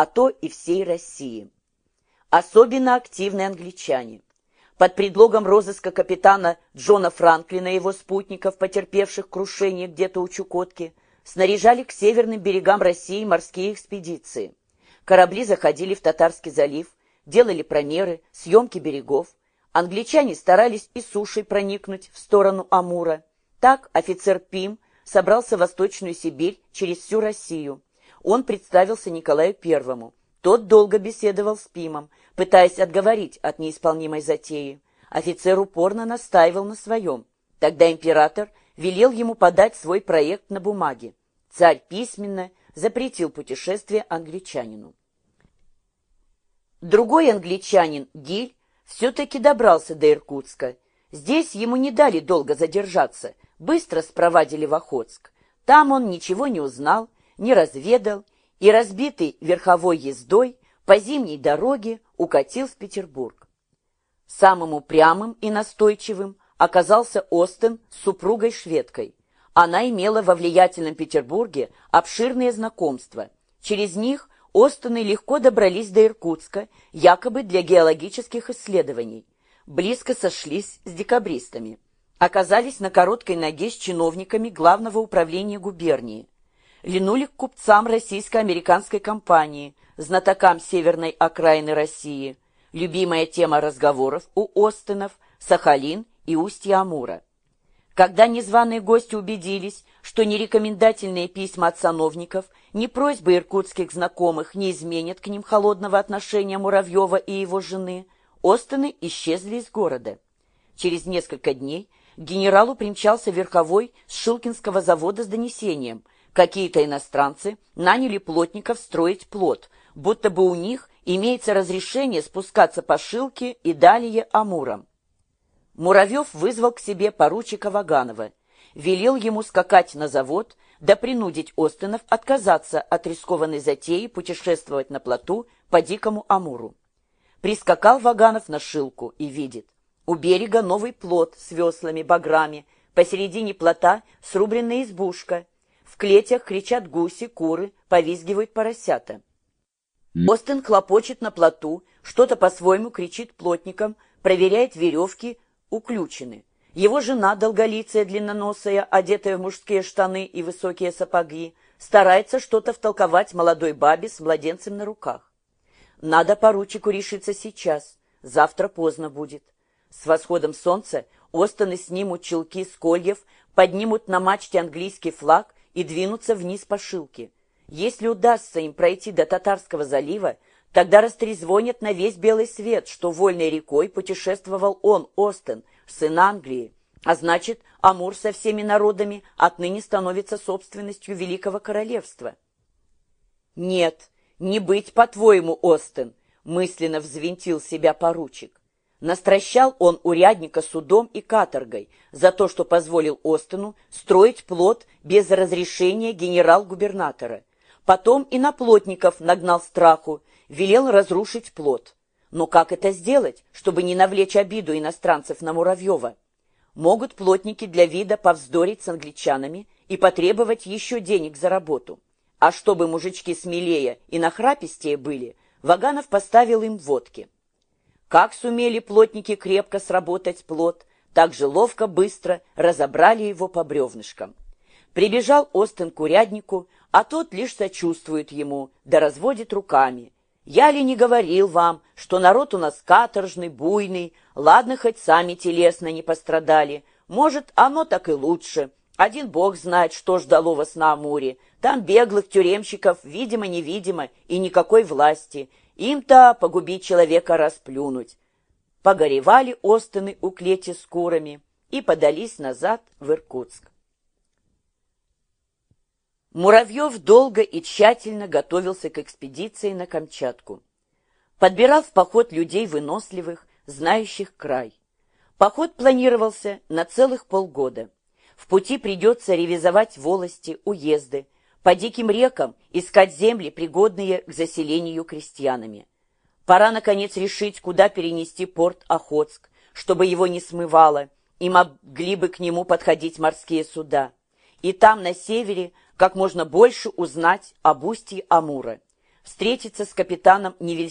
а то и всей России. Особенно активны англичане. Под предлогом розыска капитана Джона Франклина и его спутников, потерпевших крушение где-то у Чукотки, снаряжали к северным берегам России морские экспедиции. Корабли заходили в Татарский залив, делали промеры, съемки берегов. Англичане старались и сушей проникнуть в сторону Амура. Так офицер Пим собрался в Восточную Сибирь через всю Россию. Он представился Николаю Первому. Тот долго беседовал с Пимом, пытаясь отговорить от неисполнимой затеи. Офицер упорно настаивал на своем. Тогда император велел ему подать свой проект на бумаге. Царь письменно запретил путешествие англичанину. Другой англичанин, Гиль, все-таки добрался до Иркутска. Здесь ему не дали долго задержаться, быстро спровадили в Охотск. Там он ничего не узнал, не разведал и, разбитый верховой ездой, по зимней дороге укатил в Петербург. Самым упрямым и настойчивым оказался Остен с супругой-шведкой. Она имела во влиятельном Петербурге обширные знакомства. Через них Остены легко добрались до Иркутска, якобы для геологических исследований. Близко сошлись с декабристами. Оказались на короткой ноге с чиновниками Главного управления губернии. Линули к купцам российско-американской компании, знатокам северной окраины России. Любимая тема разговоров у Остенов – Сахалин и устье Амура. Когда незваные гости убедились, что ни рекомендательные письма от сановников, ни просьбы иркутских знакомых не изменят к ним холодного отношения Муравьева и его жены, Остины исчезли из города. Через несколько дней генералу примчался верховой с Шилкинского завода с донесением. Какие-то иностранцы наняли плотников строить плот, будто бы у них имеется разрешение спускаться по Шилке и далее Амуром. Муравьев вызвал к себе поручика Ваганова, велел ему скакать на завод, да принудить Остинов отказаться от рискованной затеи путешествовать на плоту по дикому Амуру. Прискакал Ваганов на Шилку и видит. У берега новый плот с веслами, баграми, посередине плота срубленная избушка. В клетях кричат гуси, куры, повизгивают поросята. Остин хлопочет на плоту, что-то по-своему кричит плотникам, проверяет веревки, уключены. Его жена, долголицая, длинноносая, одетая в мужские штаны и высокие сапоги, старается что-то втолковать молодой бабе с младенцем на руках. Надо поручику решиться сейчас, завтра поздно будет. С восходом солнца Остоны снимут челки с кольев, поднимут на мачте английский флаг и двинутся вниз по шилке. Если удастся им пройти до Татарского залива, Тогда растрезвонят на весь белый свет, что вольной рекой путешествовал он, Остен, сын Англии, а значит, Амур со всеми народами отныне становится собственностью Великого Королевства. «Нет, не быть, по-твоему, Остен», — мысленно взвинтил себя поручик. Настращал он урядника судом и каторгой за то, что позволил Остену строить плод без разрешения генерал-губернатора. Потом и на плотников нагнал страху, велел разрушить плод. Но как это сделать, чтобы не навлечь обиду иностранцев на Муравьева? Могут плотники для вида повздорить с англичанами и потребовать еще денег за работу. А чтобы мужички смелее и нахрапистее были, Ваганов поставил им водки. Как сумели плотники крепко сработать плод, так же ловко, быстро разобрали его по бревнышкам. Прибежал Остин к уряднику, а тот лишь сочувствует ему, да разводит руками – я ли не говорил вам, что народ у нас каторжный, буйный, ладно, хоть сами телесно не пострадали, может, оно так и лучше. Один бог знает, что ждало вас на Амуре. Там беглых тюремщиков, видимо-невидимо, и никакой власти. Им-то погубить человека расплюнуть. Погоревали Остины у клети с курами и подались назад в Иркутск. Муравьев долго и тщательно готовился к экспедиции на Камчатку. Подбирал в поход людей выносливых, знающих край. Поход планировался на целых полгода. В пути придется ревизовать волости, уезды, по диким рекам искать земли, пригодные к заселению крестьянами. Пора, наконец, решить, куда перенести порт Охотск, чтобы его не смывало, и могли бы к нему подходить морские суда. И там, на севере, как можно больше узнать об устье Амура. Встретиться с капитаном Невельсиным.